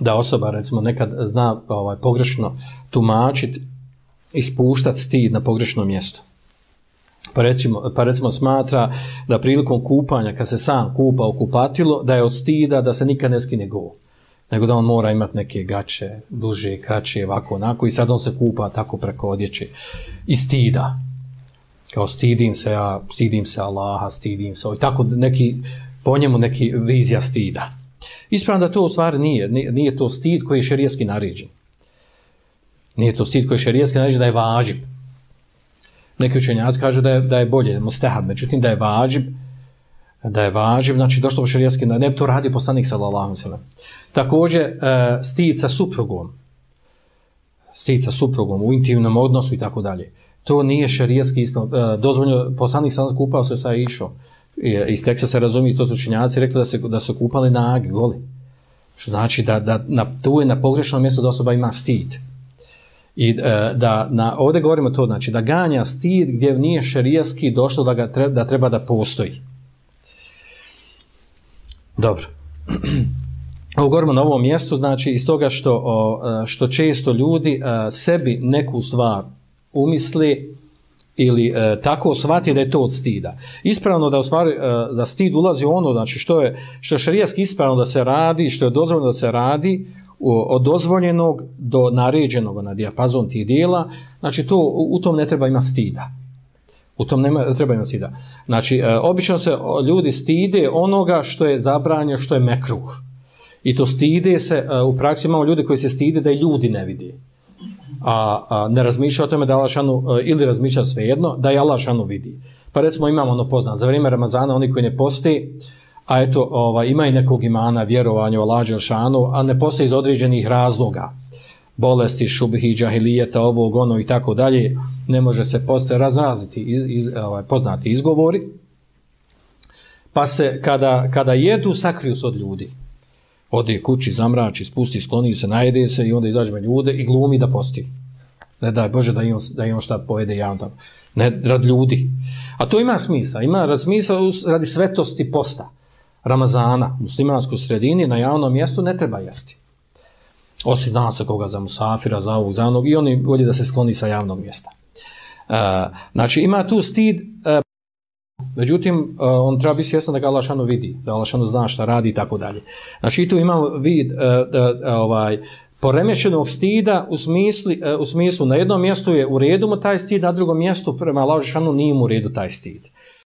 da osoba recimo nekad zna ovaj pogrešno tumačiti i spuštat stid na pogrešno mjesto. Pa recimo, pa recimo smatra da prilikom kupanja, kad se sam kupa u kupatilo, da je od stida da se nikad ne skine go. Nego da on mora imati neke gače, duže, kraće, ovako, onako, i sad on se kupa tako preko odjeće. I stida. Kao stidim se, ja, stidim se Allaha, stidim se, i tako neki, po njemu neki vizija stida. Ispravno da to u stvari nije, nije, to stid koji je šerijeski naređen. Nije to stid koji je šerijeski naređen da je važib. Neki učenjaci kažu da je, da je bolje, mustahab, međutim da je važib, da je važib, znači došlo bi šerijeski, da ne bi to radio poslanik sallallahu sallam. Također, e, stid sa suprugom, stid sa suprugom u intimnom odnosu i tako dalje. To nije šerijeski ispravno. E, Dozvoljno, poslanik sallallahu kupao se sa išo. Iz teksta se razumije, to su učinjaci rekli da se, da su kupali nagi, goli. Što znači da, da na, tu je na pogrešnom mjestu da osoba ima stid. I e, da na, ovdje govorimo to, znači da ganja stid gdje nije šerijaski došlo da, ga treba, da treba da postoji. Dobro. Ovo govorimo na ovom mjestu, znači iz toga što, o, e, što često ljudi a, sebi neku stvar umisli ili e, tako shvati da je to od stida. Ispravno da u stvari, e, da stid ulazi ono, znači što je, što je šarijaski ispravno da se radi, što je dozvoljeno da se radi, od dozvoljenog do naređenog na dijapazon tih dijela, znači to, u tom ne treba ima stida. U tom nema, treba ima stida. Znači, e, obično se ljudi stide onoga što je zabranje, što je mekruh. I to stide se, e, u praksi imamo ljudi koji se stide da i ljudi ne vidi. A, a ne razmišlja o tome da Allah šanu, e, ili razmišlja svejedno, da je Allah šanu vidi. Pa recimo imamo ono poznat, za vrijeme Ramazana oni koji ne posti, a eto, ovaj, ima i nekog imana vjerovanja u Allah Đelšanu, a ne posti iz određenih razloga, bolesti, šubhi, džahilijeta, ovog, ono i tako dalje, ne može se posti razraziti iz, iz, ovaj, poznati izgovori, pa se kada, kada jedu, sakriju se od ljudi. Ode kući, zamrači, spusti, skloni se, najede se i onda izađe me ljude i glumi da posti. Ne daj Bože da imam, da imam šta pojede javno. Ne, rad ljudi. A to ima smisla. Ima rad smisla radi svetosti posta. Ramazana, muslimanskoj sredini, na javnom mjestu ne treba jesti. Osim dansa koga za musafira, za ovog, za onog, i oni bolje da se skloni sa javnog mjesta. Uh, znači, ima tu stid, uh, međutim, uh, on treba biti svjesno da ga Alašanu vidi, da Alašanu zna šta radi i tako dalje. Znači, i tu imamo vid, uh, uh, uh, ovaj, poremećenog stida u smisli, uh, u smislu na jednom mjestu je u redu mu taj stid, na drugom mjestu prema Allahšanu nije mu u redu taj stid. Uh,